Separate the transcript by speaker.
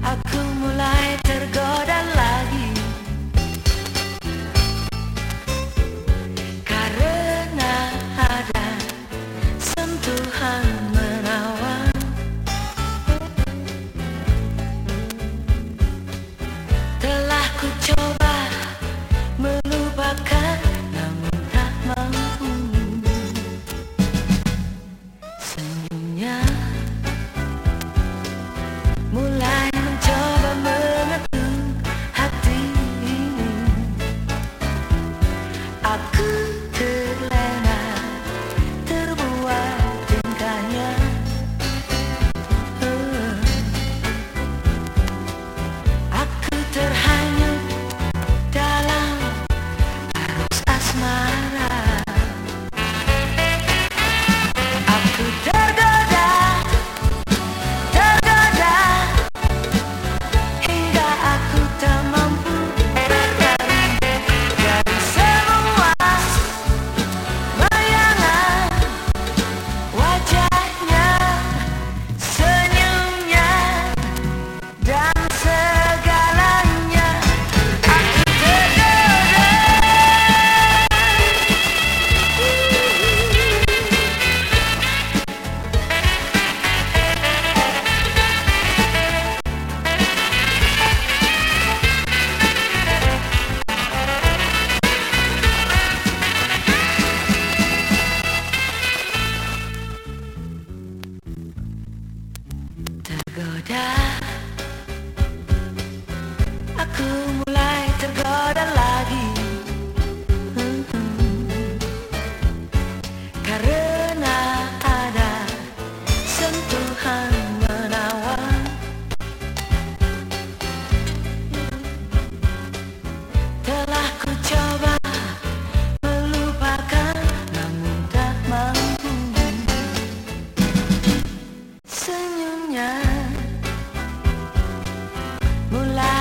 Speaker 1: Aku mulai tergoda lagi. Karena ada sentuhan menawan. Telah ku coba melupakan Namun tak mampu. Senyumnya tergoda. Aku who